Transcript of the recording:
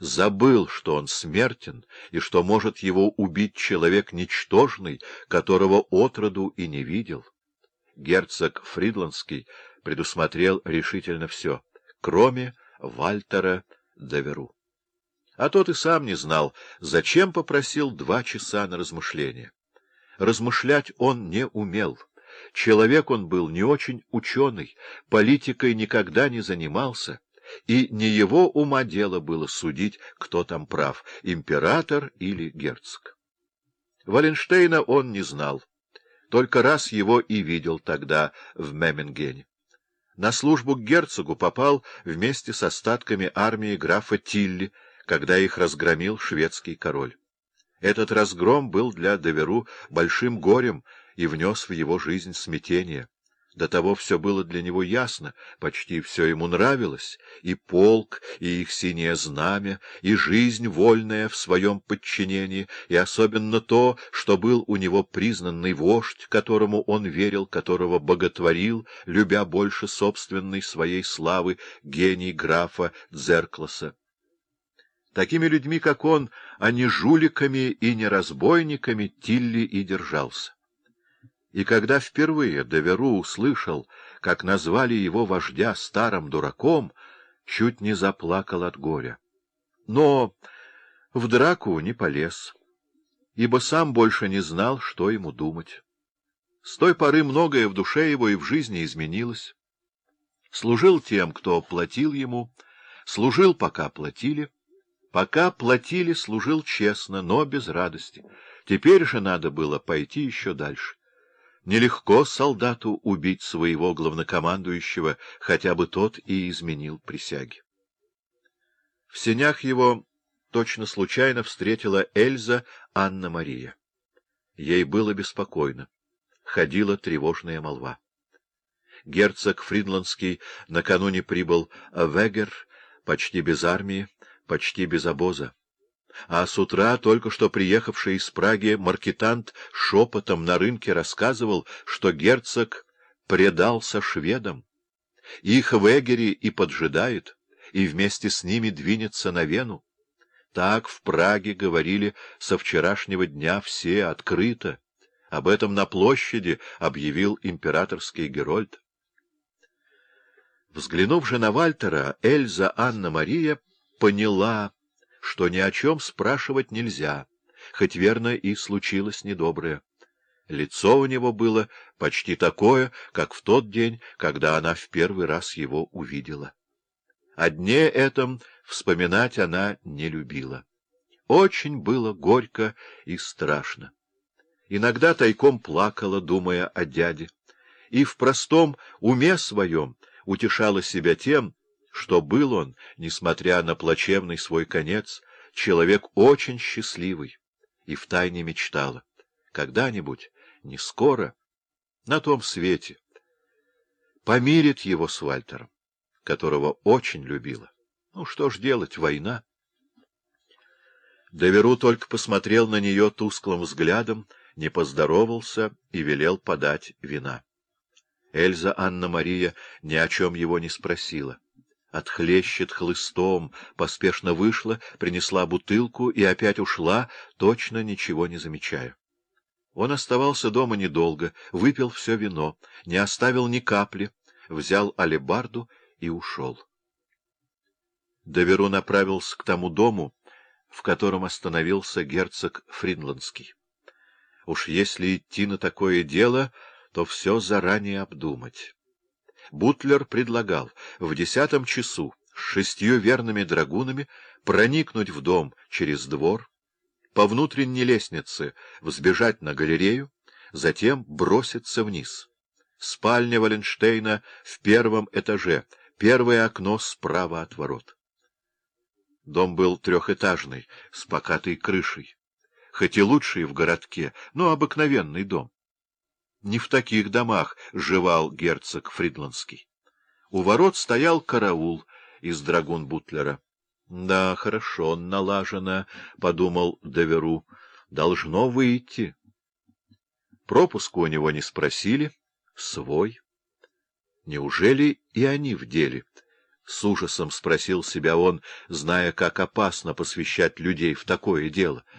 забыл, что он смертен и что может его убить человек ничтожный, которого отроду и не видел. Герцог Фридландский предусмотрел решительно все, кроме Вальтера Деверу. А тот и сам не знал, зачем попросил два часа на размышление. Размышлять он не умел. Человек он был не очень ученый, политикой никогда не занимался, и не его ума дело было судить, кто там прав, император или герцог. Валенштейна он не знал, только раз его и видел тогда в Мемингене. На службу к герцогу попал вместе с остатками армии графа Тилли, когда их разгромил шведский король. Этот разгром был для Деверу большим горем и внес в его жизнь смятение. До того все было для него ясно, почти все ему нравилось, и полк, и их синее знамя, и жизнь вольная в своем подчинении, и особенно то, что был у него признанный вождь, которому он верил, которого боготворил, любя больше собственной своей славы, гений графа Дзеркласа. Такими людьми, как он, а не жуликами и не разбойниками, Тилли и держался. И когда впервые Деверу услышал, как назвали его вождя старым дураком, чуть не заплакал от горя. Но в драку не полез, ибо сам больше не знал, что ему думать. С той поры многое в душе его и в жизни изменилось. Служил тем, кто платил ему, служил, пока платили. Пока платили, служил честно, но без радости. Теперь же надо было пойти еще дальше. Нелегко солдату убить своего главнокомандующего, хотя бы тот и изменил присяги. В сенях его точно случайно встретила Эльза Анна-Мария. Ей было беспокойно. Ходила тревожная молва. Герцог Фридландский накануне прибыл в Эгер, почти без армии, почти без обоза а с утра только что приехавший из Праги маркетант шепотом на рынке рассказывал, что герцог предался шведам. Их в Эгере и поджидает, и вместе с ними двинется на Вену. Так в Праге говорили со вчерашнего дня все открыто. Об этом на площади объявил императорский Герольд. Взглянув же на Вальтера, Эльза Анна-Мария поняла, что ни о чем спрашивать нельзя, хоть верно и случилось недоброе. Лицо у него было почти такое, как в тот день, когда она в первый раз его увидела. О дне этом вспоминать она не любила. Очень было горько и страшно. Иногда тайком плакала, думая о дяде, и в простом уме своем утешала себя тем, что был он, несмотря на плачевный свой конец, человек очень счастливый, и втайне мечтала. Когда-нибудь, не скоро, на том свете, помирит его с Вальтером, которого очень любила. Ну, что ж делать, война. Доверу только посмотрел на нее тусклым взглядом, не поздоровался и велел подать вина. Эльза Анна-Мария ни о чем его не спросила отхлещет хлыстом, поспешно вышла, принесла бутылку и опять ушла, точно ничего не замечая. Он оставался дома недолго, выпил все вино, не оставил ни капли, взял алебарду и ушел. Доверу направился к тому дому, в котором остановился герцог Фринландский. Уж если идти на такое дело, то все заранее обдумать. Бутлер предлагал в десятом часу с шестью верными драгунами проникнуть в дом через двор, по внутренней лестнице взбежать на галерею, затем броситься вниз. Спальня Валенштейна в первом этаже, первое окно справа от ворот. Дом был трехэтажный, с покатой крышей. Хоть и лучший в городке, но обыкновенный дом. Не в таких домах жевал герцог Фридландский. У ворот стоял караул из драгун Бутлера. — Да, хорошо, налажено, — подумал Деверу. — Должно выйти. Пропуску у него не спросили. Свой. Неужели и они в деле? С ужасом спросил себя он, зная, как опасно посвящать людей в такое дело.